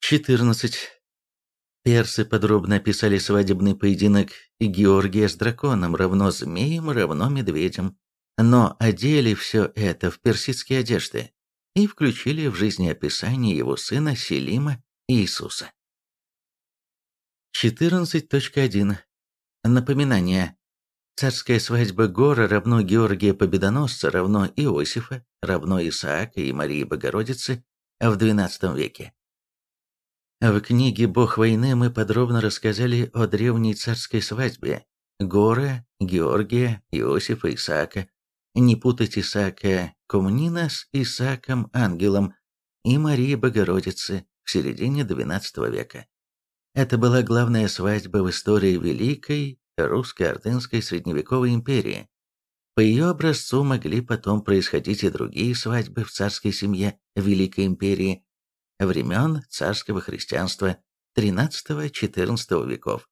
14. Персы подробно описали свадебный поединок Георгия с драконом равно змеем равно медведем, но одели все это в персидские одежды и включили в жизнеописание его сына Селима Иисуса. 14.1. Напоминание. Царская свадьба Гора равно Георгия Победоносца равно Иосифа равно Исаака и Марии Богородицы в XII веке. В книге «Бог войны» мы подробно рассказали о древней царской свадьбе Гора, Георгия, Иосифа, Исаака. Не путать Исаака Комнина с Исааком Ангелом и Марии Богородицы в середине XII века. Это была главная свадьба в истории Великой русско-ордынской средневековой империи. По ее образцу могли потом происходить и другие свадьбы в царской семье Великой империи, времен царского христианства XIII-XIV веков.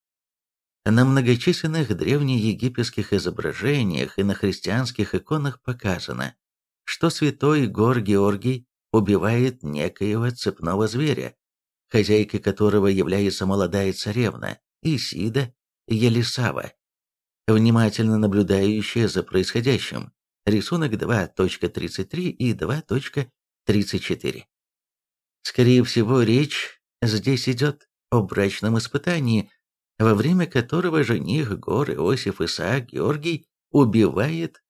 На многочисленных древнеегипетских изображениях и на христианских иконах показано, что святой Гор Георгий убивает некоего цепного зверя, хозяйкой которого является молодая царевна Исида Елисава, внимательно наблюдающая за происходящим. Рисунок 2.33 и 2.34. Скорее всего, речь здесь идет о брачном испытании, во время которого жених Гор Иосиф Исаак Георгий убивает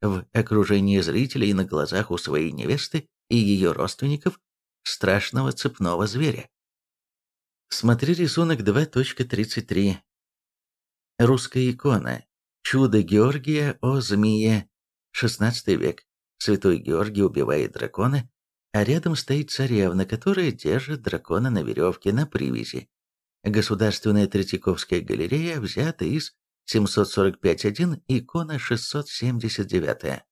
в окружении зрителей на глазах у своей невесты и ее родственников страшного цепного зверя. Смотри рисунок 2.33. Русская икона. Чудо Георгия о змее. 16 век. Святой Георгий убивает дракона, а рядом стоит царевна, которая держит дракона на веревке на привязи. Государственная Третьяковская галерея взята из 745.1, икона 679.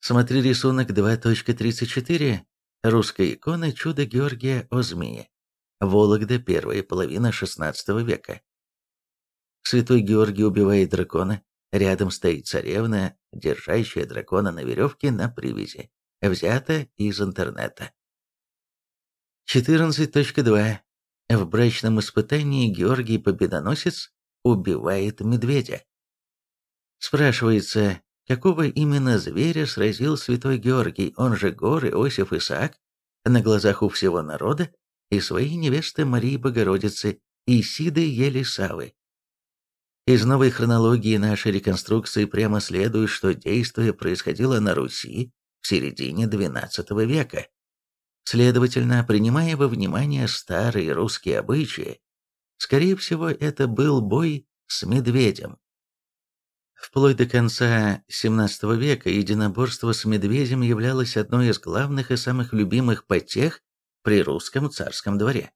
Смотри рисунок 2.34, русская икона «Чудо Георгия о змее». Вологда, первая половина XVI века. Святой Георгий убивает дракона, рядом стоит царевна, держащая дракона на веревке на привязи взято из интернета. 14.2. В брачном испытании Георгий Победоносец убивает медведя. Спрашивается, какого именно зверя сразил святой Георгий, он же Гор, Иосиф Исаак, на глазах у всего народа и своей невесты Марии Богородицы Исиды Елисавы. Из новой хронологии нашей реконструкции прямо следует, что действие происходило на Руси в середине XII века. Следовательно, принимая во внимание старые русские обычаи, скорее всего, это был бой с медведем. Вплоть до конца XVII века единоборство с медведем являлось одной из главных и самых любимых потех при русском царском дворе.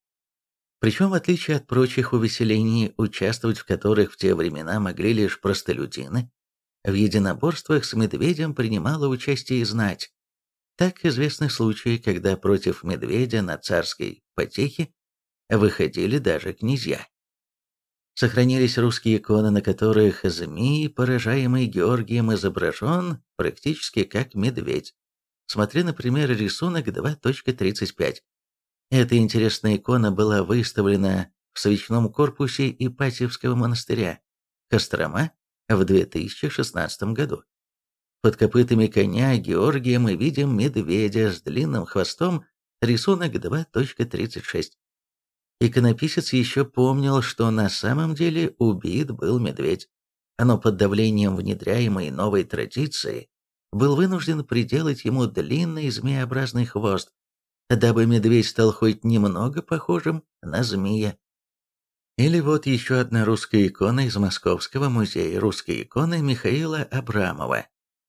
Причем, в отличие от прочих увеселений, участвовать в которых в те времена могли лишь простолюдины, в единоборствах с медведем принимала участие и знать. Так известны случаи, когда против медведя на царской потехе выходили даже князья. Сохранились русские иконы, на которых змей, поражаемый Георгием, изображен практически как медведь. Смотри, например, рисунок 2.35. Эта интересная икона была выставлена в свечном корпусе Ипатьевского монастыря, Кострома, в 2016 году. Под копытами коня Георгия мы видим медведя с длинным хвостом, рисунок 2.36. Иконописец еще помнил, что на самом деле убит был медведь, но под давлением внедряемой новой традиции был вынужден приделать ему длинный змеобразный хвост, дабы медведь стал хоть немного похожим на змея. Или вот еще одна русская икона из Московского музея русской иконы Михаила Абрамова.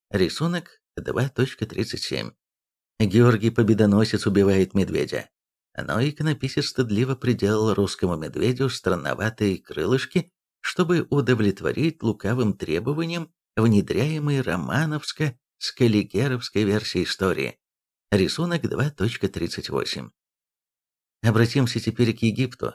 Рисунок 2.37. Георгий Победоносец убивает медведя. Но иконописец стыдливо приделал русскому медведю странноватые крылышки, чтобы удовлетворить лукавым требованиям внедряемой романовско-скаллигеровской версии истории. Рисунок 2.38. Обратимся теперь к Египту.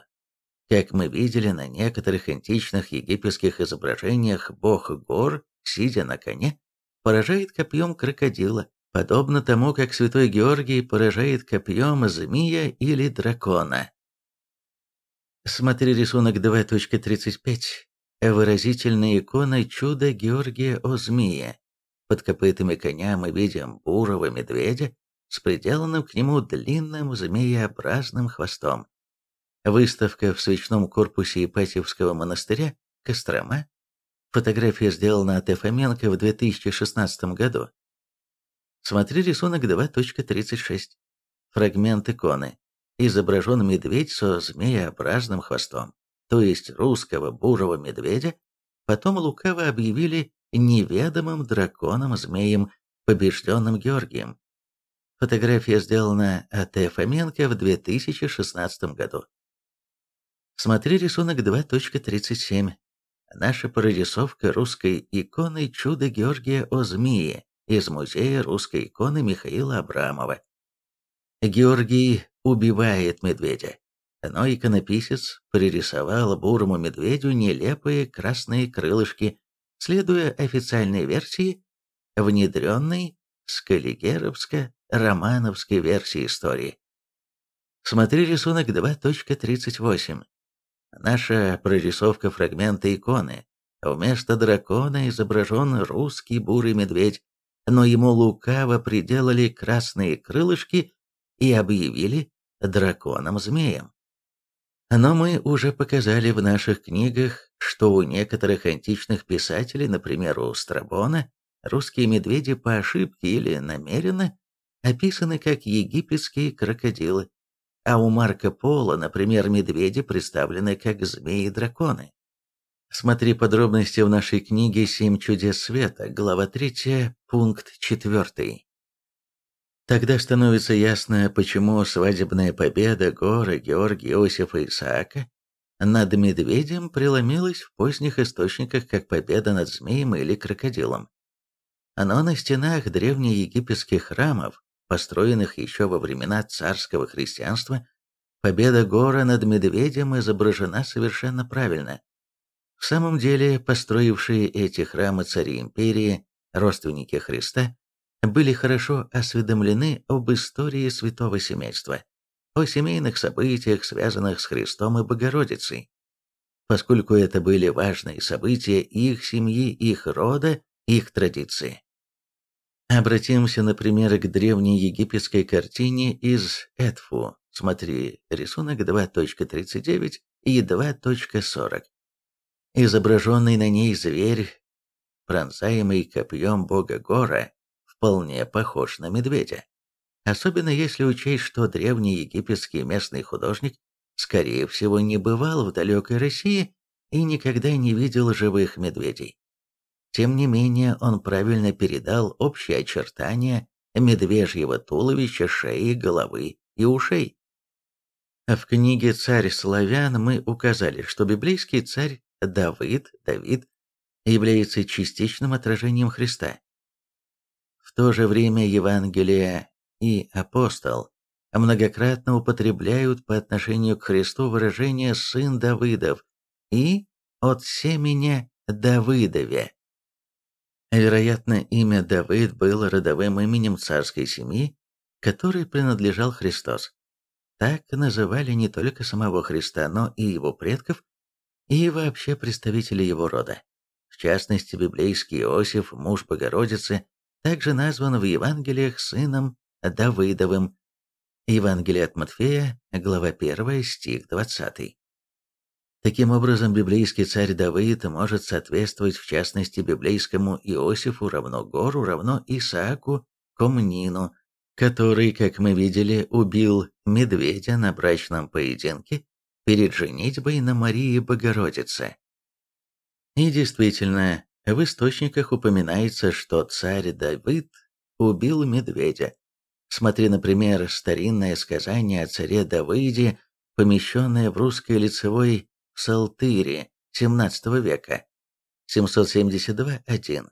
Как мы видели на некоторых античных египетских изображениях, бог гор, сидя на коне, поражает копьем крокодила, подобно тому, как святой Георгий поражает копьем змея или дракона. Смотри рисунок 2.35. Выразительная икона чуда Георгия о змее. Под копытами коня мы видим бурого медведя с приделанным к нему длинным змееобразным хвостом. Выставка в свечном корпусе Ипатьевского монастыря Кострома. Фотография сделана от Фоменко в 2016 году. Смотри рисунок 2.36. Фрагмент иконы. Изображен медведь со змееобразным хвостом, то есть русского бурого медведя, потом лукаво объявили неведомым драконом-змеем, побежденным Георгием. Фотография сделана от Фоменко в 2016 году. Смотри рисунок 2.37. Наша прорисовка русской иконы «Чудо Георгия о змее» из музея русской иконы Михаила Абрамова. Георгий убивает медведя, но иконописец пририсовал бурому медведю нелепые красные крылышки, следуя официальной версии, внедренной с каллигеровско-романовской версии истории. Смотри рисунок 2.38. Наша прорисовка фрагмента иконы. Вместо дракона изображен русский бурый медведь, но ему лукаво приделали красные крылышки и объявили драконом-змеем. Но мы уже показали в наших книгах, что у некоторых античных писателей, например, у Страбона, русские медведи по ошибке или намеренно описаны как египетские крокодилы, а у Марко Поло, например, медведи представлены как змеи-драконы. Смотри подробности в нашей книге «Семь чудес света», глава 3, пункт 4. Тогда становится ясно, почему свадебная победа Гора, Георгия, Иосифа и Исаака над медведем преломилась в поздних источниках как победа над змеем или крокодилом. Но на стенах древнеегипетских храмов, построенных еще во времена царского христианства, победа Гора над медведем изображена совершенно правильно. В самом деле, построившие эти храмы цари империи, родственники Христа, были хорошо осведомлены об истории святого семейства, о семейных событиях, связанных с Христом и Богородицей. Поскольку это были важные события их семьи, их рода, их традиции. Обратимся, например, к древней египетской картине из Эдфу. Смотри, рисунок 2.39 и 2.40 изображенный на ней зверь, пронзаемый копьем бога Гора, вполне похож на медведя. Особенно если учесть, что древний египетский местный художник, скорее всего, не бывал в далекой России и никогда не видел живых медведей. Тем не менее, он правильно передал общие очертания медвежьего туловища, шеи, головы и ушей. В книге «Царь славян» мы указали, что библейский царь Давид, Давид, является частичным отражением Христа. В то же время Евангелие и апостол многократно употребляют по отношению к Христу выражение «сын Давыдов» и «от семени Давыдове». Вероятно, имя Давид было родовым именем царской семьи, которой принадлежал Христос. Так называли не только самого Христа, но и его предков, и вообще представители его рода. В частности, библейский Иосиф, муж Богородицы, также назван в Евангелиях сыном Давыдовым. Евангелие от Матфея, глава 1, стих 20. Таким образом, библейский царь Давыд может соответствовать в частности библейскому Иосифу равно Гору, равно Исааку, Комнину, который, как мы видели, убил медведя на брачном поединке перед женитьбой на Марии Богородице. И действительно, в источниках упоминается, что царь Давид убил медведя. Смотри, например, старинное сказание о царе Давыде, помещенное в русской лицевой псалтыре XVII века, 772.1.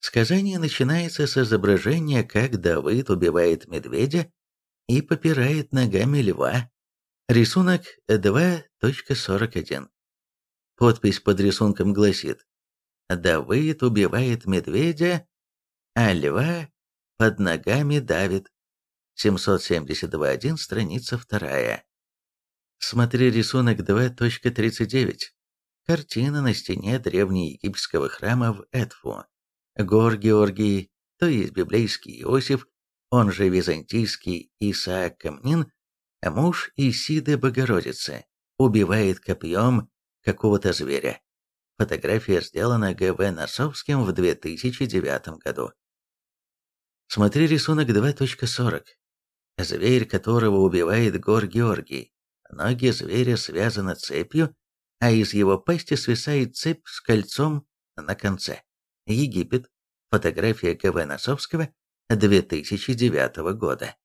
Сказание начинается с изображения, как Давыд убивает медведя и попирает ногами льва, Рисунок 2.41. Подпись под рисунком гласит «Давыд убивает медведя, а льва под ногами давит. 772.1, страница 2. Смотри рисунок 2.39. Картина на стене древнеегипетского храма в Эдфу. Гор Георгий, то есть библейский Иосиф, он же византийский Исаак Камнин, муж Исиды Богородицы, убивает копьем какого-то зверя. Фотография сделана Г.В. Носовским в 2009 году. Смотри рисунок 2.40. Зверь, которого убивает Гор Георгий. Ноги зверя связаны цепью, а из его пасти свисает цепь с кольцом на конце. Египет. Фотография Г.В. Носовского 2009 года.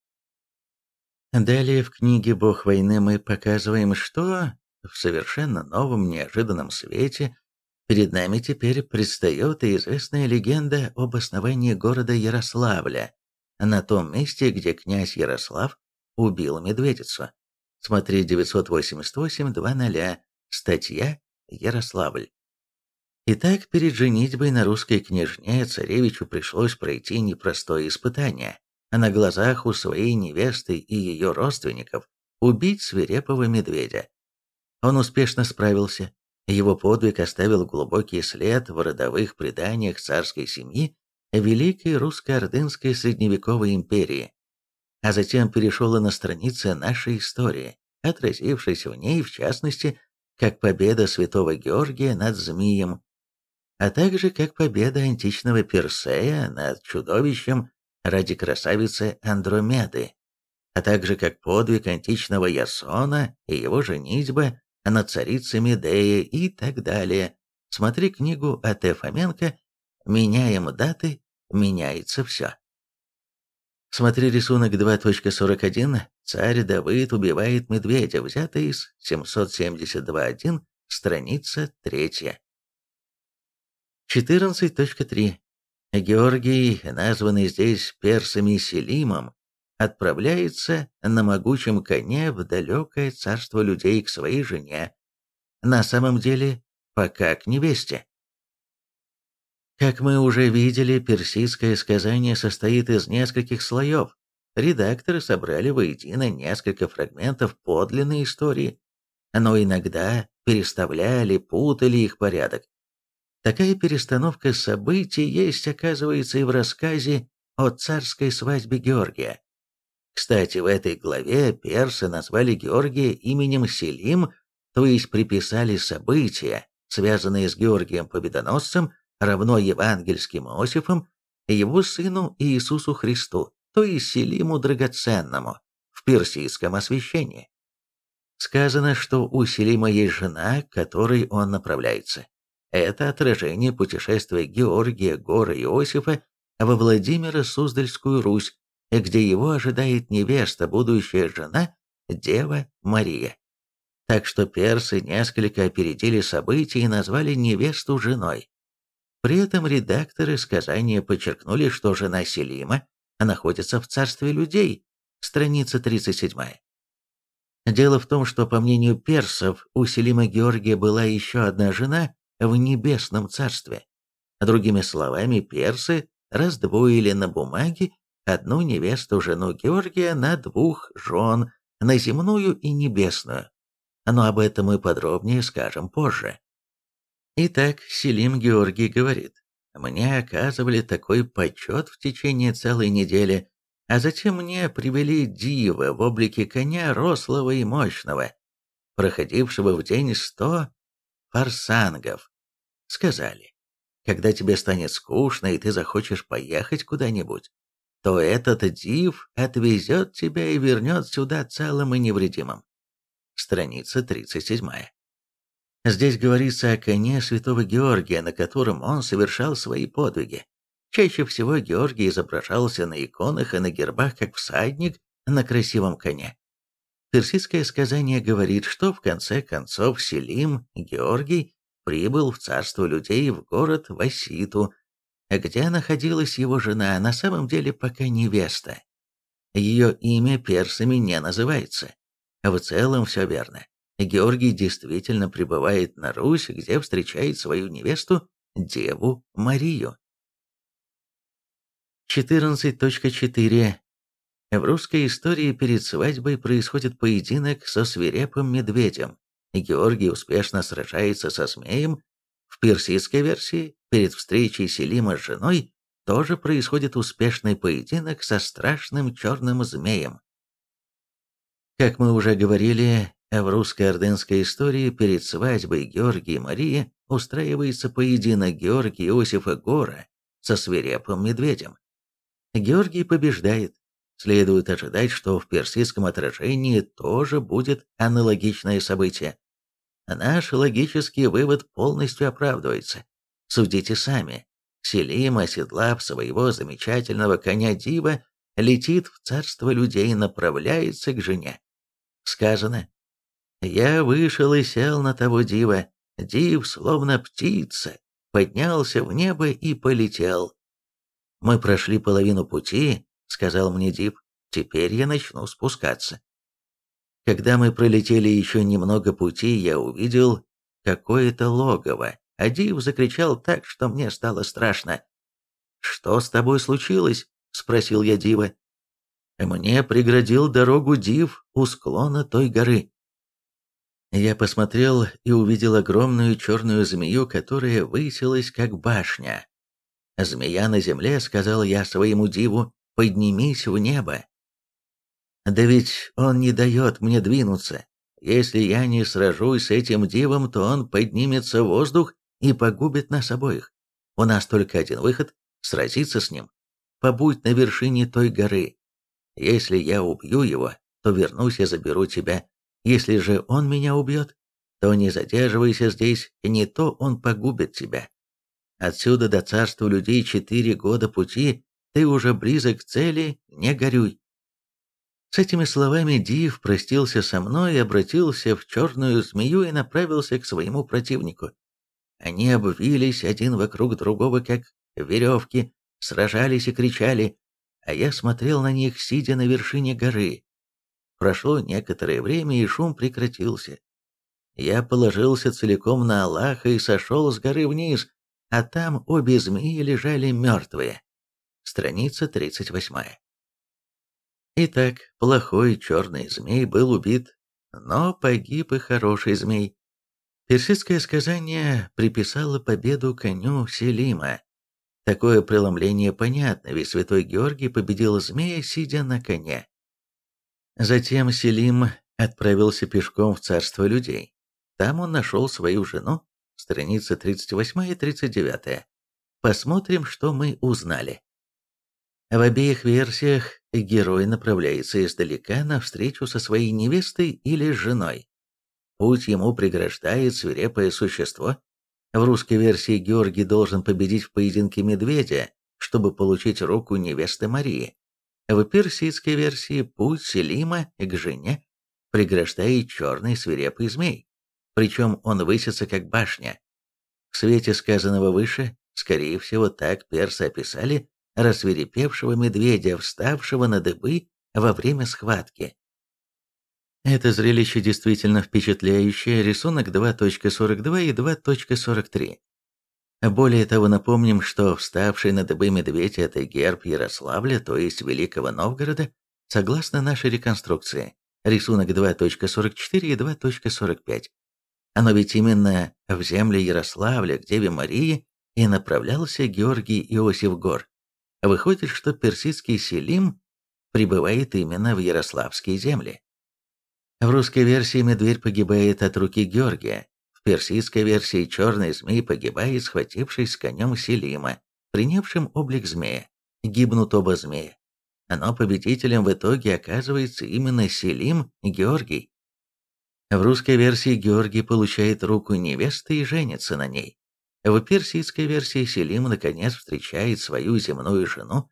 Далее в книге «Бог войны» мы показываем, что в совершенно новом неожиданном свете перед нами теперь предстает и известная легенда об основании города Ярославля, на том месте, где князь Ярослав убил медведицу. Смотри 988.2.0, статья «Ярославль». Итак, перед женитьбой на русской княжне царевичу пришлось пройти непростое испытание, а на глазах у своей невесты и ее родственников убить свирепого медведя. Он успешно справился, его подвиг оставил глубокий след в родовых преданиях царской семьи Великой русско-ордынской средневековой империи, а затем перешел и на страницы нашей истории, отразившись в ней, в частности, как победа святого Георгия над змеем а также как победа античного Персея над чудовищем ради красавицы Андромеды, а также как подвиг античного Ясона и его женитьба над царицей Медея и так далее. Смотри книгу А.Т. Фоменко «Меняем даты, меняется все». Смотри рисунок 2.41. Царь Давыд убивает медведя, взятый из 772.1, страница 3. 14.3. Георгий, названный здесь персами Селимом, отправляется на могучем коне в далекое царство людей к своей жене, на самом деле пока к невесте. Как мы уже видели, персидское сказание состоит из нескольких слоев. Редакторы собрали воедино несколько фрагментов подлинной истории, но иногда переставляли, путали их порядок. Такая перестановка событий есть, оказывается, и в рассказе о царской свадьбе Георгия. Кстати, в этой главе персы назвали Георгия именем Селим, то есть приписали события, связанные с Георгием Победоносцем, равно евангельским Иосифом, его сыну Иисусу Христу, то есть Селиму Драгоценному, в персидском освящении. Сказано, что у Селима есть жена, к которой он направляется. Это отражение путешествия Георгия Гора Иосифа во Владимиро-Суздальскую Русь, где его ожидает невеста, будущая жена, Дева Мария. Так что персы несколько опередили события и назвали невесту женой. При этом редакторы сказания подчеркнули, что жена Селима находится в царстве людей, страница 37. Дело в том, что, по мнению персов, у Селима Георгия была еще одна жена, в небесном царстве. Другими словами, персы раздвоили на бумаге одну невесту, жену Георгия, на двух жен, на земную и небесную. Но об этом мы подробнее скажем позже. Итак, Селим Георгий говорит, «Мне оказывали такой почет в течение целой недели, а затем мне привели дива в облике коня рослого и мощного, проходившего в день сто фарсангов. Сказали, когда тебе станет скучно и ты захочешь поехать куда-нибудь, то этот див отвезет тебя и вернет сюда целым и невредимым. Страница 37. Здесь говорится о коне святого Георгия, на котором он совершал свои подвиги. Чаще всего Георгий изображался на иконах и на гербах как всадник на красивом коне. Персидское сказание говорит, что в конце концов Селим, Георгий, прибыл в царство людей в город Васиту, где находилась его жена, на самом деле пока невеста. Ее имя персами не называется. В целом все верно. Георгий действительно прибывает на Русь, где встречает свою невесту, Деву Марию. 14.4. В русской истории перед свадьбой происходит поединок со свирепым медведем. Георгий успешно сражается со змеем. В персидской версии, перед встречей Селима с женой, тоже происходит успешный поединок со страшным черным змеем. Как мы уже говорили, в русской ордынской истории перед свадьбой Георгия и Марии устраивается поединок Георгия Иосифа Гора со свирепым медведем. Георгий побеждает. Следует ожидать, что в персидском отражении тоже будет аналогичное событие. Наш логический вывод полностью оправдывается. Судите сами. Селим, оседлав своего замечательного коня Дива, летит в царство людей и направляется к жене. Сказано, «Я вышел и сел на того Дива, Див, словно птица, поднялся в небо и полетел. «Мы прошли половину пути», — сказал мне Дип, — «теперь я начну спускаться». Когда мы пролетели еще немного пути, я увидел какое-то логово, а Див закричал так, что мне стало страшно. «Что с тобой случилось?» — спросил я Дива. Мне преградил дорогу Див у склона той горы. Я посмотрел и увидел огромную черную змею, которая высилась как башня. «Змея на земле», — сказал я своему диву, — «поднимись в небо». Да ведь он не дает мне двинуться. Если я не сражусь с этим дивом, то он поднимется в воздух и погубит нас обоих. У нас только один выход — сразиться с ним. Побудь на вершине той горы. Если я убью его, то вернусь и заберу тебя. Если же он меня убьет, то не задерживайся здесь, не то он погубит тебя. Отсюда до царства людей четыре года пути, ты уже близок к цели, не горюй. С этими словами Див простился со мной, обратился в черную змею и направился к своему противнику. Они обвились один вокруг другого, как веревки, сражались и кричали, а я смотрел на них, сидя на вершине горы. Прошло некоторое время, и шум прекратился. Я положился целиком на Аллаха и сошел с горы вниз, а там обе змеи лежали мертвые. Страница 38. Итак, плохой черный змей был убит, но погиб и хороший змей. Персидское сказание приписало победу коню Селима. Такое преломление понятно, ведь святой Георгий победил змея, сидя на коне. Затем Селим отправился пешком в царство людей. Там он нашел свою жену, страницы 38 и 39. Посмотрим, что мы узнали. В обеих версиях герой направляется издалека навстречу со своей невестой или женой. Путь ему преграждает свирепое существо. В русской версии Георгий должен победить в поединке медведя, чтобы получить руку невесты Марии. В персидской версии путь Селима к жене преграждает черный свирепый змей причем он высится как башня. В свете сказанного выше, скорее всего, так персы описали рассверепевшего медведя, вставшего на дыбы во время схватки. Это зрелище действительно впечатляющее, рисунок 2.42 и 2.43. Более того, напомним, что вставший на дыбы медведь – это герб Ярославля, то есть Великого Новгорода, согласно нашей реконструкции. Рисунок 2.44 и 2.45. Оно ведь именно в земле Ярославля, к Деве Марии, и направлялся Георгий Иосиф Гор. Выходит, что персидский Селим прибывает именно в Ярославские земли. В русской версии медведь погибает от руки Георгия, в персидской версии черный змей погибает, схватившись с конем Селима, принявшим облик змея. Гибнут оба змея. Но победителем в итоге оказывается именно Селим Георгий. В русской версии Георгий получает руку невесты и женится на ней. В персидской версии Селим наконец встречает свою земную жену.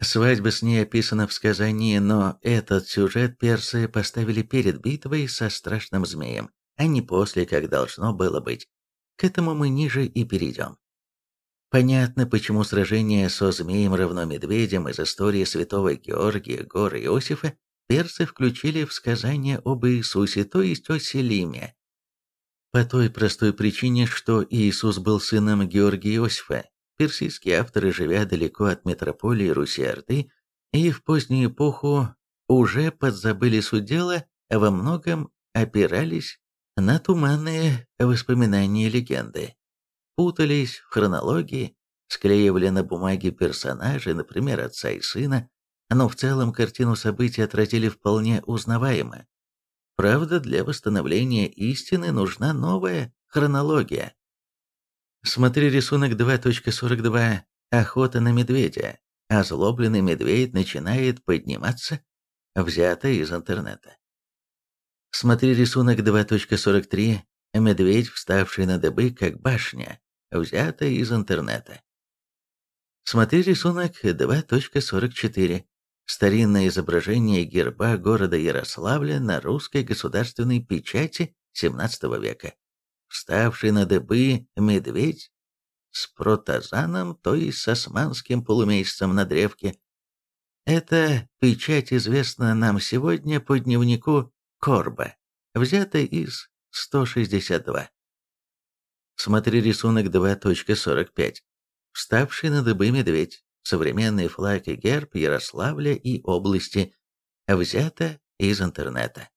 Свадьба с ней описана в сказании, но этот сюжет персы поставили перед битвой со страшным змеем, а не после, как должно было быть. К этому мы ниже и перейдем. Понятно, почему сражение со змеем равно медведем из истории святого Георгия, горы Иосифа персы включили в сказание об Иисусе, то есть о Селиме. По той простой причине, что Иисус был сыном Георгия Иосифа, персидские авторы, живя далеко от метрополии Руси-Орды и в позднюю эпоху уже подзабыли суть дела, а во многом опирались на туманные воспоминания легенды. Путались в хронологии, склеивали на бумаге персонажей, например, отца и сына, но в целом картину событий отразили вполне узнаваемо. Правда, для восстановления истины нужна новая хронология. Смотри рисунок 2.42 «Охота на медведя». Озлобленный медведь начинает подниматься, взято из интернета. Смотри рисунок 2.43 «Медведь, вставший на дыбы, как башня», взято из интернета. Смотри рисунок 2.44 Старинное изображение герба города Ярославля на русской государственной печати XVII века. Вставший на дыбы медведь с протазаном, то есть с османским полумесяцем на древке. Эта печать известна нам сегодня по дневнику Корба, взята из 162. Смотри рисунок 2.45. Вставший на дыбы медведь современный флаг и герб Ярославля и области, взято из интернета.